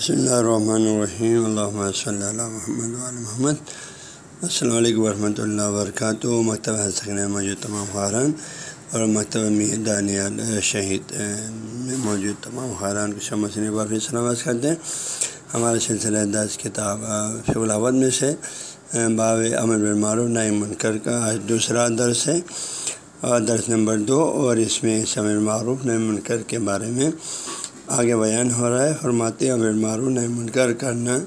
بسم اللہ الرحمن الرحیم اللہ صلی اللہ محمد محمد۔ السلام علیکم ورحمۃ اللہ وبرکاتہ۔ مکتبہ سکن موجود تمام خاران اور مکتبہ میں دانیال شہید میں موجود تمام خاران کو شمسنی بافی سلامت کرتے ہیں۔ ہمارے سلسلہ دس کتاب فلاوت میں سے باب امر بالمعروف نئی منکر کا آج دوسرا درس ہے۔ اور درس نمبر دو، اور اس میں سمر معروف نئی منکر کے بارے میں۔ آگے بیان ہو رہا ہے، فرماتے امر معروف نئی منکر کرنا،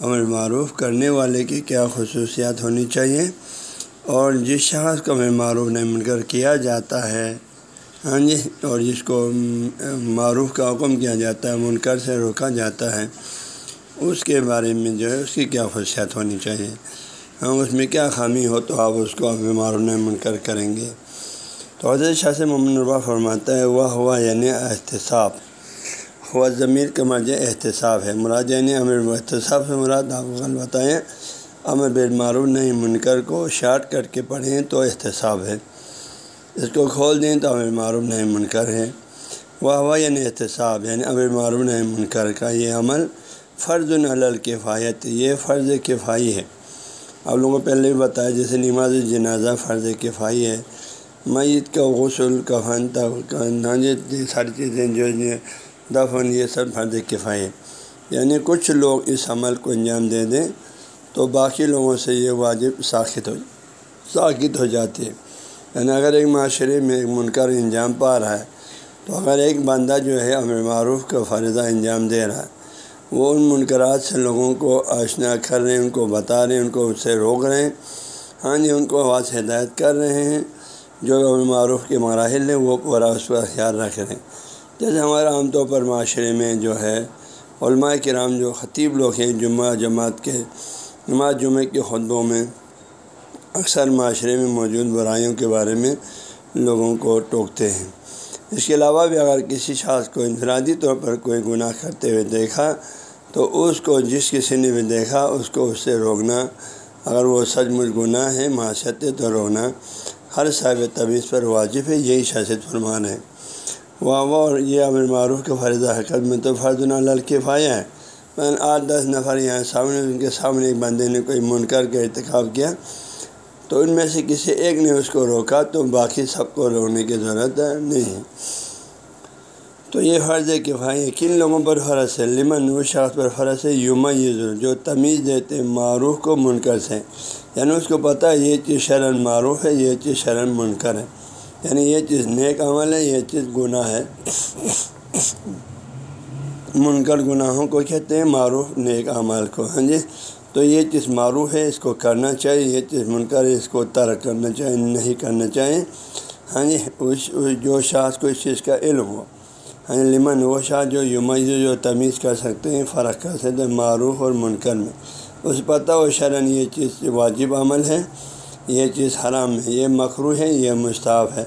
امر معروف کرنے والے کی کیا خصوصیات ہونی چاہیے؟ اور جس شخص کو امر معروف نئی منکر کیا جاتا ہے ہاں جی اور جس کو معروف کا حکم کیا جاتا ہے، منکر سے روکا جاتا ہے، اس کے بارے میں جو ہے، اس کی کیا خصوصیات ہونی چاہیے؟ ہاں اس میں کیا خامی ہو تو آپ اس کو امر معروف نئی منکر کریں گے۔ تو حضرت شاہ سے محمد نربا فرماتا ہے، وہ ہوا یعنی احتساب۔ ہوا ضمیر کا مرج احتساب ہے۔ مراد یعنی امر احتساب سے مراد آپ غل بتائیں امر بالمعروف نہیں، منکر کو شارٹ کر کے پڑھیں تو احتساب ہے۔ اس کو کھول دیں تو امر معروف نہیں، منکر ہے۔ وہ ہوا یعنی احتساب یعنی امر معروف نہیں، منکر کا یہ عمل فرض الکفایت یہ فرض کفائی ہے۔ آپ لوگوں کو پہلے بھی بتایا جیسے نماز جنازہ فرض کفائی ہے، میت کا غسل کفن تک ساری چیزیں جو دفن یہ سب فرض کفائی یعنی کچھ لوگ اس عمل کو انجام دے دیں تو باقی لوگوں سے یہ واجب ساخت ہو ساخت ہو جاتی ہے۔ یعنی اگر ایک معاشرے میں ایک منکر انجام پا رہا ہے، تو اگر ایک بندہ جو ہے امر معروف کا فرضہ انجام دے رہا ہے، وہ ان منکرات سے لوگوں کو آشنا کر رہے ہیں، ان کو بتا رہے ہیں، ان کو اس سے روک رہے ہیں۔ ہاں جی ان کو آواز ہدایت کر رہے ہیں۔ جو امر معروف کے مراحل ہیں، وہ پورا اس کا خیال رکھ رہے ہیں۔ جیسے ہمارا عام طور پر معاشرے میں جو ہے، علماء کرام جو خطیب لوگ ہیں، جمعہ، جماعت کے، نماز جمعہ کے خطبوں میں اکثر معاشرے میں موجود برائیوں کے بارے میں لوگوں کو ٹوکتے ہیں۔ اس کے علاوہ بھی اگر کسی شخص کو انفرادی طور پر کوئی گناہ کرتے ہوئے دیکھا، تو اس کو جس کسی نے بھی دیکھا، اس کو اس سے روکنا، اگر وہ سچ مچ گناہ ہے، معاشرت تو روکنا ہر صاحب طبیعت پر واجب ہے، یہی شاست فرمان ہے۔ واہ اور یہ امر معروف کے فرض حرکت میں تو فرض الکفایہ ہے آٹھ دس نفر یہاں سامنے، ان کے سامنے ایک بندے نے کوئی منکر کا ارتکاب کیا۔ تو ان میں سے کسی ایک نے اس کو روکا، تو باقی سب کو روکنے کی ضرورت نہیں ہے۔ تو یہ فرض کفایہ کن لوگوں پر فرض ہے؟ لمن، وہ شخص پر فرض ہے یوما یہ جو تمیز دیتے، معروف کو منکر سے۔ یعنی اس کو پتہ ہے، یہ چیز شرن معروف ہے، یہ چیز شرن منکر ہے۔ یعنی یہ چیز نیک عمل ہے، یہ چیز گناہ ہے۔ منکر گناہوں کو کہتے ہیں، معروف نیک عمل کو ہاں جی؟ تو یہ چیز معروف ہے، اس کو کرنا چاہیے، یہ چیز منکر ہے، اس کو ترک کرنا چاہیے، نہیں کرنا چاہیے۔ ہاں جی؟ اس جو شاخ کو اس چیز کا علم ہو۔ ہاں جی؟ لمن، وہ شاخ جو یمز جو تمیز کر سکتے ہیں، فرق کر سکتے ہیں معروف اور منکر میں۔ اس پتہ و شرن یہ چیز واجب عمل ہے۔ یہ چیز حرام ہے، یہ مخرو ہے، یہ مشتاف ہے۔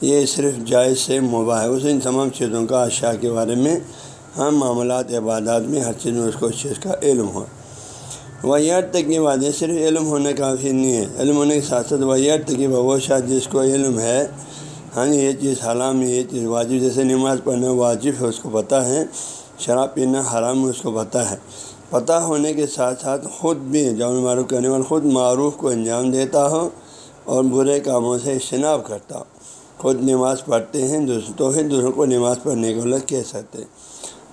یہ صرف جائز سے مباح ہے۔ اس ان تمام چیزوں کا اشیاء کے بارے میں ہم معاملات، عبادات میں ہر چیز میں اس کو اس چیز کا علم ہو۔ ویار تک کی بات صرف علم ہونا کافی نہیں ہے۔ علم ہونے کے ساتھ ساتھ ویار تک وہ شاید جس کو علم ہے ہاں جی، یہ چیز حرام ہے، یہ چیز واجب جیسے نماز پڑھنا واجب ہے، اس کو پتہ ہے۔ شراب پینا حرام اس کو پتہ ہے۔ پتہ ہونے کے ساتھ ساتھ خود بھی جامع معروف کرنے والا خود معروف کو انجام دیتا ہو اور برے کاموں سے اجتناب کرتا ہو خود نماز پڑھتے ہیں تو پھر دوسروں کو نماز پڑھنے کے غلط کہہ سکتے ہیں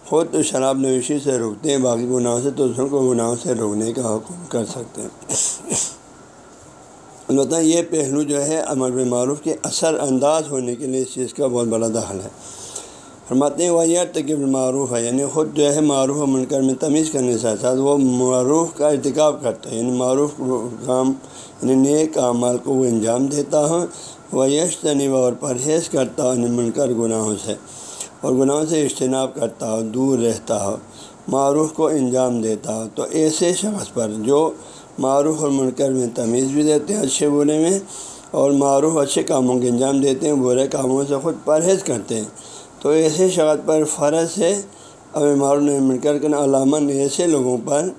خود تو شراب نویشی سے روکتے ہیں، باقی گناہوں سے دوسروں کو گناہوں سے روکنے کا حکم کر سکتے ہیں۔ البتہ یہ پہلو جو ہے امر معروف کے اثر انداز ہونے کے لیے اس چیز کا بہت بڑا دخل ہے۔ فرماتے ہیں وہ یہ معروف ہے یعنی خود جو ہے معروف و منکر میں تمیز کرنے سے ساتھ وہ معروف کا ارتکاب کرتا ہے یعنی معروف کام یعنی نیک اعمال کو وہ انجام دیتا ہوں وہ یش تنیب اور پرہیز کرتا ہو یعنی منکر گناہوں سے، اور گناہوں سے اجتناب کرتا ہو دور رہتا ہو معروف کو انجام دیتا ہو تو ایسے شخص پر جو معروف اور منکر میں تمیز بھی دیتے ہیں، اچھے برے میں، اور معروف اچھے کاموں کے انجام دیتے ہیں، برے کاموں سے خود پرہیز کرتے ہیں تو ایسے شخص پر فرض ہے اب معروف نے منکر کرنا علامہ ایسے لوگوں پر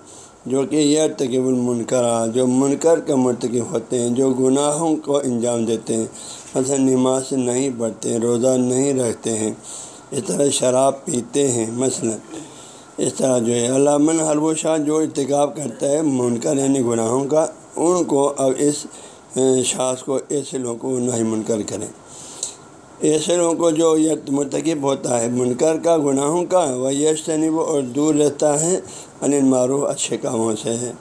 جو کہ یہ ارتقب المنکرا جو منکر کا مرتکب ہوتے ہیں، جو گناہوں کو انجام دیتے ہیں۔ مثلا نماز نہیں پڑھتے ہیں روزہ نہیں رکھتے ہیں، اس طرح شراب پیتے ہیں۔ مثلا اس طرح جو ہے علامن ہر وہ شاہ جو ارتکاب کرتا ہے منکر یعنی گناہوں کا، ان کو اب اس شاخ کو ایسے لوگوں کو نہ ہی منکر کریں۔ ایسے لوگوں کو جو یہ مرتکب ہوتا ہے، منکر کا، گناہوں کا وہ یش وہ اور دور رہتا ہے، ان معروف اچھے کاموں سے ہے۔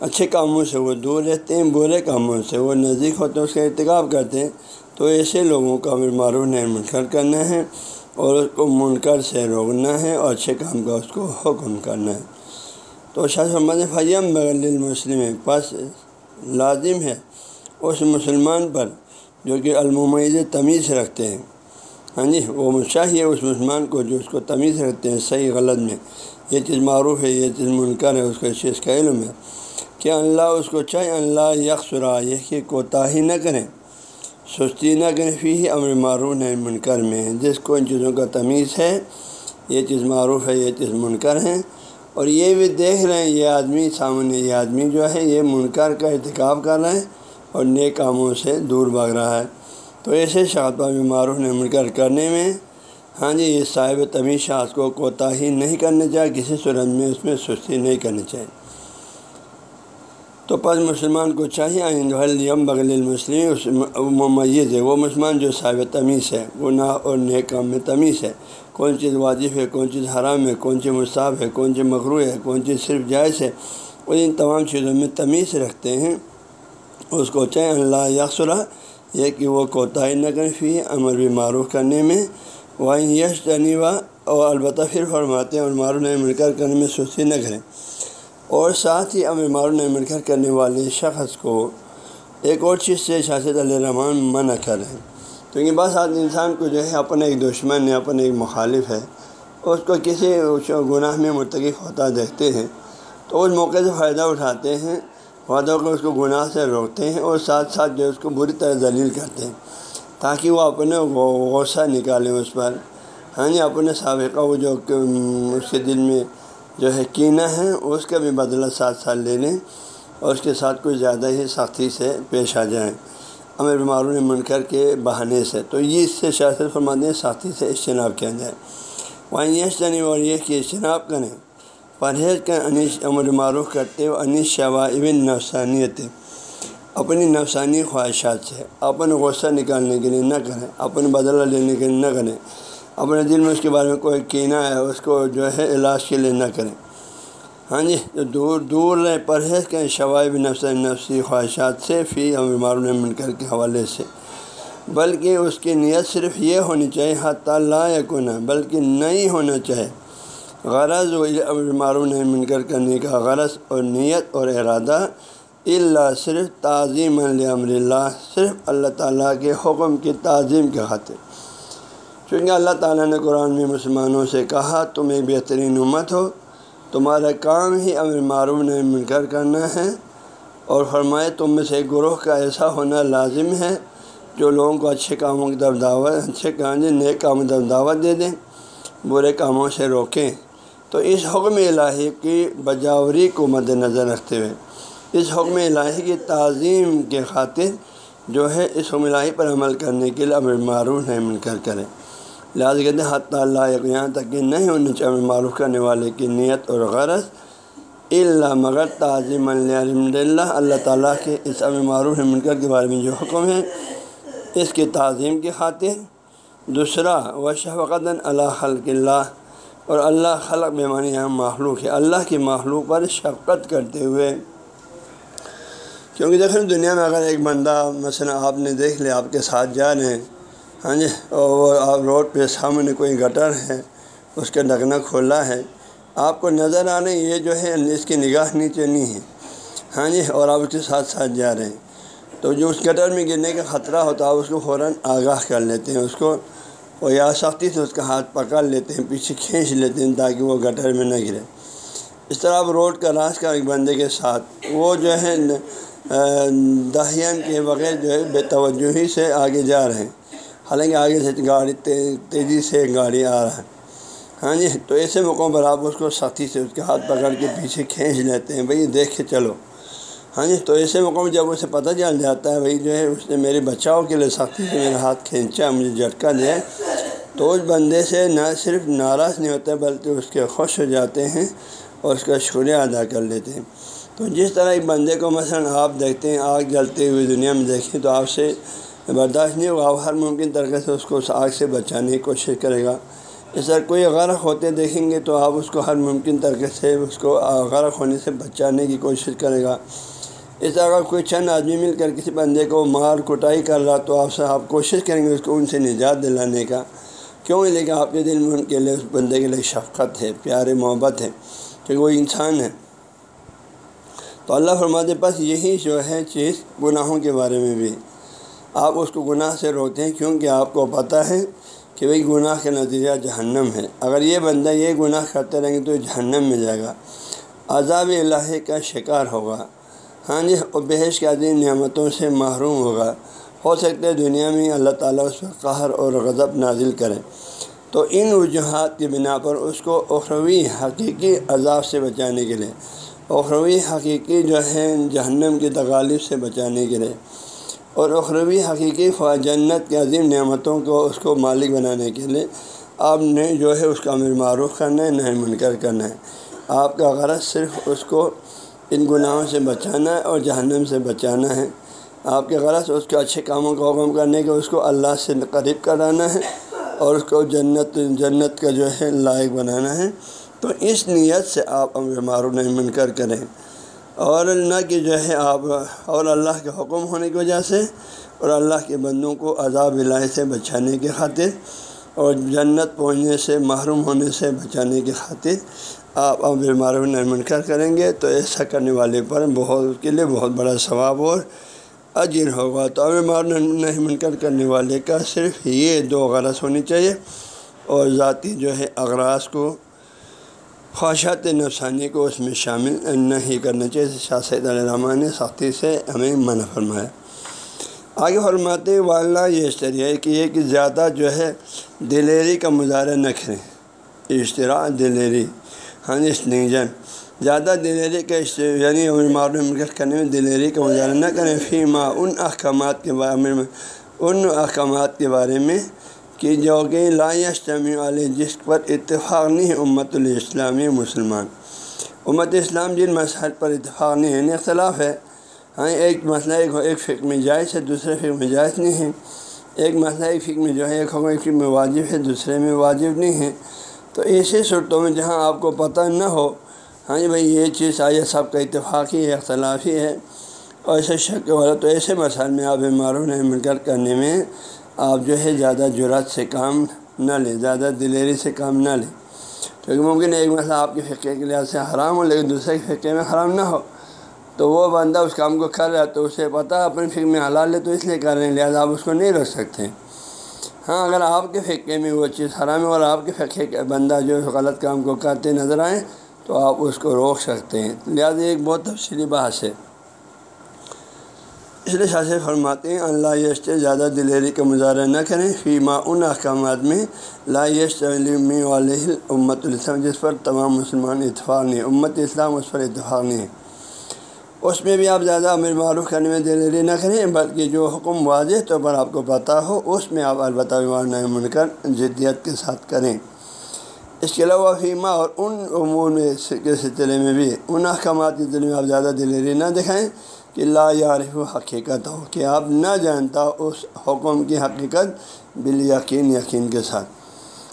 اچھے کاموں سے وہ دور رہتے ہیں، برے کاموں سے وہ نزدیک ہوتے ہیں، اس کا ارتکاب کرتے ہیں۔ تو ایسے لوگوں کا امر معروف نہیں، منکر کرنا ہے اور اس کو منکر سے روکنا ہے اور اچھے کام کا اس کو حکم کرنا ہے۔ تو شاہ محمد فیم بغل مسلم پس لازم ہے۔ اس مسلمان پر جو کہ الممید تمیز رکھتے ہیں۔ ہاں جی وہ چاہیے اس مسلمان کو جو اس کو تمیز رکھتے ہیں، صحیح غلط میں۔ یہ چیز معروف ہے، یہ چیز منکر ہے، اس کو اس چیز کا علم ہے۔ کہ اللہ اس کو چاہے، اللہ یکسرا یہ کہ کوتاہی نہ کریں۔ سستی نہ کریں فی امر معروف ہے منکر میں جس کو ان چیزوں کا تمیز ہے، یہ چیز معروف ہے، یہ چیز منکر ہیں۔ اور یہ بھی دیکھ رہے ہیں، یہ آدمی، سامنے یہ آدمی جو ہے، یہ منکر کا ارتکاب کر رہے ہیں۔ اور نئے کاموں سے دور بھاگ رہا ہے۔ تو ایسے شاطبہ بھی معروف نے منکر کرنے میں ہاں جی یہ صاحب تمیز شاخ کو کوتاہی نہیں کرنا چاہیے کسی صورت میں اس میں سستی نہیں کرنی چاہیے تو پس مسلمان کو چاہیے یم بغل المسلم ممیز ہے۔ وہ مسلمان جو صاحب تمیز ہے، گناہ اور نئے کام میں تمیز ہے۔ کون چیز واجب ہے، کون چیز حرام ہے، کون چیز مصعب ہے، کون چیز مغرو ہے، کون چیز صرف جائز ہے۔ وہ ان تمام چیزوں میں تمیز رکھتے ہیں۔ اس کو چاہے اللہ یکسرا یہ کہ وہ کوتاہی نہ کریں فی امر بھی معروف کرنے میں وہ یش جنیوا اور البتہ پھر فرماتے ہیں اور معروف نہیں مل کر کرنے میں سستی نہ کریں۔ اور ساتھ ہی امر معروف نہیں مل کر کرنے والے شخص کو ایک اور چیز سے شاست علیہ رحمان منع کریں۔ کیونکہ بس آج انسان کو جو ہے اپنا ایک دشمن ہے، اپنا ایک مخالف ہے، اس کو کسی گناہ میں مرتکب ہوتا دیکھتے ہیں، تو اس موقع سے فائدہ اٹھاتے ہیں۔ وعدوں کو اس کو گناہ سے روکتے ہیں اور ساتھ ساتھ جو اس کو بری طرح ذلیل کرتے ہیں، تاکہ وہ اپنے غصہ نکالیں اس پر۔ ہاں جی اپنے سابقہ وہ جو اس کے دل میں جو ہے کینہ ہے اس کا بھی بدلہ ساتھ ساتھ لے لیں اور اس کے ساتھ کچھ زیادہ ہی سختی سے پیش آ جائیں۔ امر معروف منکر کے بہانے سے، تو یہ اس سے شاست فرماتے ہیں ساتھی سے اجتناب کیا جائے۔ وہاں یہ اور یہ کہ اجتناب کریں۔ پرہیز کا انیش امر معروف کرتے ہوئے انیش شوائب نفسانیت اپنی نفسانی خواہشات سے اپنے غصہ نکالنے کے لیے نہ کریں اپنے بدلہ لینے کے لیے نہ کریں۔ اپنے دل میں اس کے بارے میں کوئی کینہ ہے، اس کو جو ہے علاج کے لیے نہ کریں۔ ہاں جی تو دور دور رہے، پرہیز کریں شوائب نفس نفسی خواہشات سے فی امر معروف منکر کے حوالے سے۔ بلکہ اس کی نیت صرف یہ ہونی چاہیے، حتیٰ لا یکن بلکہ نہیں ہونا چاہے غرض و معروف نہیں، منکر کرنے کا غرض اور نیت اور ارادہ اللہ صرف تعظیم امر اللہ، صرف اللہ تعالیٰ کے حکم کی تعظیم کے خاطر۔ چونکہ اللہ تعالیٰ نے قرآن میں مسلمانوں سے کہا تم ایک بہترین امت ہو، تمہارا کام ہی امر معروف نہیں، منکر کرنا ہے۔ اور فرمائے، تم میں سے گروہ کا ایسا ہونا لازم ہے جو لوگوں کو اچھے کاموں کی طرف دعوت، اچھے کام نئے کاموں کی طرف دعوت دے دیں برے کاموں سے روکیں تو اس حکم الہی کی بجاوری کو مد نظر رکھتے ہوئے، اس حکم الہی کی تعظیم کے خاطر جو ہے، اس حکم الہی پر عمل کرنے کے لیے امر معروف نہیں منکر کریں۔ لہٰذا کہتے ہیں، حتیٰ اللہ یہاں تک کہ نہیں ہونا چاہیے امر معروف کرنے والے کی نیت اور غرض اللہ مگر تعظیم اللہ اللہ تعالیٰ کے اس امر معروف منکر کے بارے میں جو حکم ہے، اس کی تعظیم کی خاطر۔ دوسرا و شفقت اللہ خلق اللہ اور اللہ خلق معنی یہاں معلوق ہے۔ اللہ کی معلوق پر شفقت کرتے ہوئے، کیونکہ دیکھیں دنیا میں اگر ایک بندہ مثلا آپ نے دیکھ لیا، آپ کے ساتھ جا رہے ہیں ہاں جی اور آپ روڈ پہ سامنے کوئی گٹر ہے، اس کا ڈھکنا کھولا ہے، آپ کو نظر آنے، یہ جو ہے، اس کی نگاہ نیچے نہیں ہے۔ ہاں جی اور آپ اس کے ساتھ ساتھ جا رہے ہیں۔ تو جو اس گٹر میں گرنے کا خطرہ ہوتا ہے، آپ اس کو فوراً آگاہ کر لیتے ہیں، اس کو اور یا سختی سے اس کا ہاتھ پکڑ لیتے ہیں، پیچھے کھینچ لیتے ہیں تاکہ وہ گٹر میں نہ گرے۔ اس طرح آپ روڈ کا راس کا ایک بندے کے ساتھ۔ وہ جو ہے دہین کے بغیر جو ہے، بے توجہی سے آگے جا رہے ہیں۔ حالانکہ آگے سے گاڑی تیزی سے گاڑی آ رہا ہے۔ ہاں جی تو ایسے موقعوں پر آپ اس کو سختی سے اس کے ہاتھ پکڑ کے پیچھے کھینچ لیتے ہیں۔ بھائی، دیکھ کے چلو۔ ہاں جی تو ایسے موقع میں جب اسے پتہ چل جاتا ہے، بھائی جو ہے، اس نے میرے بچاؤ کے لیے سختی سے میرا ہاتھ کھینچا، مجھے جھٹکا دیا۔ تو اس بندے سے نہ صرف ناراض نہیں ہوتے بلکہ اس کے خوش ہو جاتے ہیں اور اس کا شکریہ ادا کر لیتے ہیں۔ تو جس طرح ایک بندے کو مثلا آپ دیکھتے ہیں، آگ جلتے ہوئے دنیا میں دیکھیں تو آپ سے برداشت نہیں ہوگا، آپ ہر ممکن طریقے سے اس کو اس آگ سے بچانے کی کوشش کرے گا۔ اس طرح کوئی غرق ہوتے دیکھیں گے تو آپ اس کو ہر ممکن طریقے سے اس کو غرق ہونے سے بچانے کی کوشش کرے گا۔ اس طرح اگر کوئی چند آدمی مل کر کسی بندے کو مار، کٹائی کر رہا تو آپ سے آپ کوشش کریں گے اس کو ان سے نجات دلانے کا۔ کیوں لیکن آپ کے دل میں ان کے لیے اس بندے کے لیے شفقت ہے پیار محبت ہے کہ وہ انسان ہے۔ تو اللہ فرماتے پاس یہی جو ہے چیز گناہوں کے بارے میں بھی۔ آپ اس کو گناہ سے روکتے ہیں کیونکہ آپ کو پتہ ہے کہ بھائی گناہ کا نتیجہ جہنم ہے۔ اگر یہ بندہ یہ گناہ کرتے رہیں گے تو جہنم میں جائے گا۔ عذاب الہی کا شکار ہوگا۔ ہاں جی اور بحث کے عظیم نعمتوں سے محروم ہوگا۔ ہو سکتا ہے دنیا میں اللہ تعالیٰ اس پر قہر اور غضب نازل کرے تو ان وجوہات کی بنا پر اس کو اخروی حقیقی عذاب سے بچانے کے لیے، اخروی حقیقی جو ہے جہنم کی تغالب سے بچانے کے لیے، اور اخروی حقیقی جنت کے عظیم نعمتوں کو اس کو مالک بنانے کے لیے آپ نے جو ہے اس کا امر معروف کرنا ہے نہ منکر کرنا ہے۔ آپ کا غرض صرف اس کو ان گناہوں سے بچانا ہے اور جہنم سے بچانا ہے۔ آپ کے غرض اس کے اچھے کاموں کا حکم کرنے کے اس کو اللہ سے قریب کرانا ہے اور اس کو جنت جنت کا جو ہے لائق بنانا ہے۔ تو اس نیت سے آپ امر معروف نہیں، منکر کریں۔ اور نہ کہ جو ہے آپ اور اللہ کے حکم ہونے کی وجہ سے اور اللہ کے بندوں کو عذاب الہی سے بچانے کی خاطر اور جنت پہنچنے سے، محروم ہونے سے بچانے کی خاطر آپ اب معروف نہیں، منکر کریں گے۔ تو ایسا کرنے والے پر بہت، کے لیے بہت بڑا ثواب اور اجر ہوگا تو اب معروف نہیں منکر کرنے والے کا صرف یہ دو غرض ہونی چاہیے اور ذاتی جو ہے اغراض کو، خواہشات نفسانی کو اس میں شامل نہیں کرنا چاہیے۔ شاہ سید علیہ رحمٰن نے سختی سے ہمیں منع فرمایا۔ آگے فرماتے واللہ یہ اشتریا ہے کہ یہ کہ زیادہ جو ہے دلیری کا مظاہرہ نہ کریں۔ اشتراع دلیری۔ ہاں جی اسنیجن زیادہ دلیری کا یعنی معلوم کرنے میں دلیری کا مظاہرہ نہ کریں فیما ان احکامات کے بارے میں، ان احکامات کے بارے میں کہ جو کہ لا یشتمی والے جس پر اتفاق نہیں ہے امت الاسلامی مسلمان۔ امت اسلام جن مسائل پر اتفاق نہیں ہے یعنی اختلاف ہے۔ ہاں ایک مسئلہ ایک ایک فکر میں جائز ہے، دوسرے فکر میں جائز نہیں ہے۔ ایک مسئلہ ایک فکر میں جو ہے، ایک ایک فکر میں واجب ہے، دوسرے میں واجب نہیں ہے۔ تو ایسی صورتوں میں جہاں آپ کو پتہ نہ ہو ہاں جی بھائی، یہ چیز آئیے سب کا اتفاقی ہے، اختلافی ہے۔ اور ایسے شک والا تو ایسے مسائل میں آپ معروف مل کر کرنے میں آپ جو ہے زیادہ جرات سے کام نہ لیں، زیادہ دلیری سے کام نہ لیں۔ کیونکہ ممکن ہے ایک مسئلہ آپ کے فقے کے لحاظ سے حرام ہو، لیکن دوسرے کے فقے میں حرام نہ ہو۔ تو وہ بندہ اس کام کو کر رہا ہے تو اسے پتہ اپنے فکر میں حلال ہے تو اس لیے کر رہے ہیں، لہٰذا آپ اس کو نہیں رکھ سکتے۔ ہاں اگر آپ کے فقے میں وہ چیز حرام ہے اور آپ کے فقے کے بندہ جو غلط کام کو کرتے نظر آئیں تو آپ اس کو روک سکتے ہیں۔ لہٰذا ایک بہت تفصیلی بحث ہے۔ اس لیے شاہ فرماتے ہیں اللہ یش زیادہ دلیری کا مظاہرہ نہ کریں فیما ان احکامات میں لا یش علمی والے امت الاسلام، جس پر تمام مسلمان اتفاق نہیں امت اسلام اس پر اتفاق نہیں ہے۔ اس میں بھی آپ زیادہ امر معروف کرنے میں دلیری نہ کریں، بلکہ جو حکم واضح طور پر آپ کو پتہ ہو، اس میں آپ البتہ نہیں من کر جدیت کے ساتھ کریں۔ اس کے علاوہ فیما اور ان امور میں کے سلسلے میں بھی ان احکامات کے ذریعے میں آپ زیادہ دلیری نہ دکھائیں کہ لا یارف حقیقت ہو کہ آپ نہ جانتا اس حکم کی حقیقت بال یقین یقین کے ساتھ۔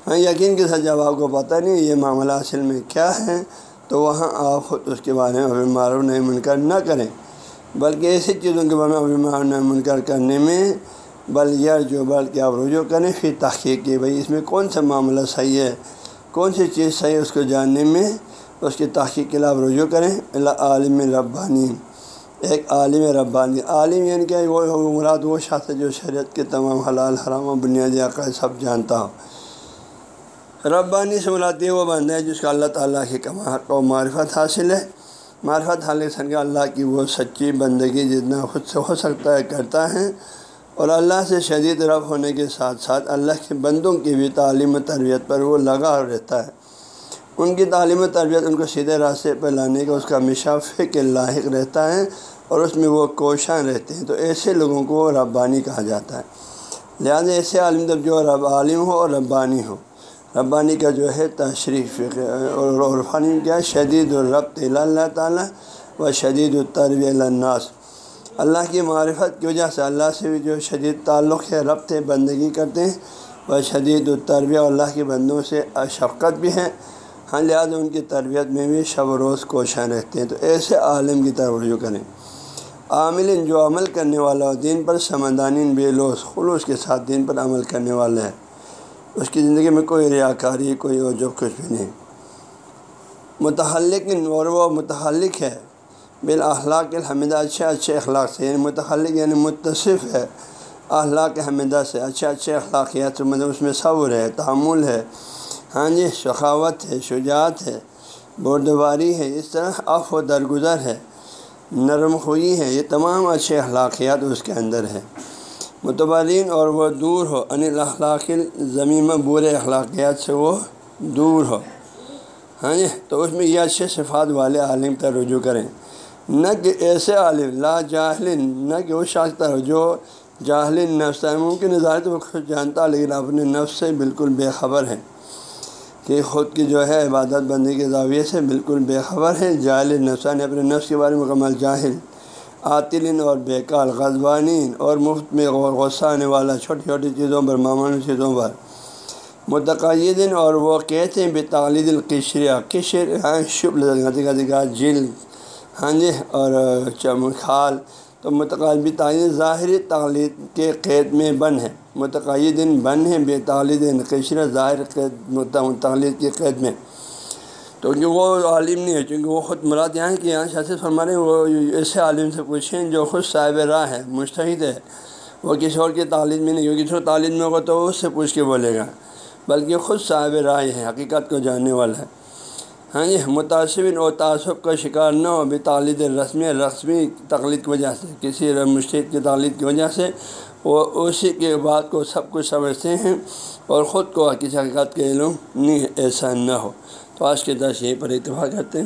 ہاں یقین کے ساتھ جب آپ کو پتہ نہیں یہ معاملہ اصل میں کیا ہے، تو وہاں آپ خود اس کے بارے میں معروف نہیں منکر نہ کریں۔ بلکہ ایسی چیزوں کے بارے میں معروف نہیں منکر کرنے میں بل یار جو بلکہ آپ رجوع کریں۔ پھر تحقیق کی بھائی اس میں کون سا معاملہ صحیح ہے؟ کون سی چیز صحیح ہے اس کو جاننے میں؟ اس کی تحقیق کے لیے رجوع کریں۔ اللہ عالم ربانی۔ ایک عالم ربانی۔ عالم یعنی کہ وہ مراد وہ شاخ جو شریعت کے تمام حلال، حرام و بنیادی عقائد سب جانتا ہو۔ ربانی سے مراد یہ وہ بندہ ہے جس کا اللہ تعالیٰ کی کما کو معرفت حاصل ہے۔ معرفت حاصل کر اللہ کی وہ سچی بندگی جتنا خود سے ہو سکتا ہے، کرتا ہے۔ اور اللہ سے شدید رب ہونے کے ساتھ ساتھ اللہ کے بندوں کی بھی تعلیم و تربیت پر وہ لگا رہتا ہے۔ ان کی تعلیم و تربیت ان کو سیدھے راستے پر لانے کا، اس کا مشا فکر لاحق رہتا ہے اور اس میں وہ کوشاں رہتے ہیں۔ تو ایسے لوگوں کو ربانی کہا جاتا ہے۔ لہٰذا ایسے عالم جب جو رب عالم ہو اور ربانی ہو۔ ربانی کا جو ہے تشریف، اور عرفانی کیا شدید الربط اللہ تعالیٰ و شدید الطرب الناس۔ اللہ کی معرفت کی وجہ سے اللہ سے بھی جو شدید تعلق ہے ربط بندگی کرتے ہیں وہ شدید التربیہ اللہ کے بندوں سے شفقت بھی ہے ہاں لہٰذا ان کی تربیت میں بھی شب و روز کوشاں رہتے ہیں۔ تو ایسے عالم کی طرف رجوع کریں۔ عامل جو عمل کرنے والا ہو دین پر سمندانی بے لوس خلوص کے ساتھ دین پر عمل کرنے والا ہے۔ اس کی زندگی میں کوئی ریاکاری، کوئی جو کچھ بھی نہیں۔ متحلق اور وہ متحلق ہے۔ بالاخلاق الحمدہ اچھے اچھے اخلاق سے یعنی متحلق یعنی متصف ہے۔ اخلاق حمدہ سے اچھے اچھے اخلاقیات یعنی مطلب اس میں صبر ہے تعمل ہے۔ ہاں جی شخاوت ہے، شجاعت ہے بردواری ہے، اس طرح اف و درگزر ہے۔ نرم خوئی ہے، یہ تمام اچھے اخلاقیات اس کے اندر ہے متبادین اور وہ دور ہو یعنی ان الاخلاق زمین برے اخلاقیات سے وہ دور ہو۔ ہاں جی تو اس میں یہ اچھے صفات والے عالم کا رجوع کریں۔ نہ کہ ایسے عالم، لا جاہل نہ کہ وہ شاخ ہو جو جاہل نفس ہے، ممکن نظار تو وہ خود جانتا لیکن اپنے نفس سے بالکل بے خبر ہے کہ خود کی جو ہے عبادت بندی کے زاویے سے بالکل بے خبر ہے۔ جاہل نفسان اپنے نفس کے بارے میں مکمل جاہل عاطل اور بیکار غزبانین اور مفت میں غصہ آنے والا، چھوٹی چھوٹی چیزوں پر معمولی چیزوں پر۔ متقین اور وہ کہتے ہیں بے تالد القشریہ کشر ہاں شب جل ہاں جی اور چمخال تو متقابی تعلیم ظاہری تقلید کے قید میں بن ہے متقید بن ہے بے تعلید قشر ظاہر قید تقلید کے قید میں۔ تو کہ وہ عالم نہیں ہے چونکہ وہ خود مراد یہاں کہ یہاں شاست فرما رہے ہیں، وہ ایسے عالم سے پوچھیں جو خود صاحب راہ ہے مشتحد ہے۔ وہ کسی اور کی تعلیم میں نہیں، کیونکہ کسی اور تعلیم میں ہوگا تو اس سے پوچھ کے بولے گا۔ بلکہ خود صاحب رائے ہے، حقیقت کو جاننے والا ہے۔ ہاں جی متاثر اور تعصب کا شکار نہ ہو، بھی تعلید رسمی رسمی تقلید کی وجہ سے، کسی مشرق کی تعلید کی وجہ سے۔ وہ اسی کے بات کو سب کچھ سمجھتے ہیں اور خود کو کسی حقیقت کے علم نہیں، ایسا نہ ہو۔ تو آج کے دس یہیں پر اتفاق کرتے ہیں۔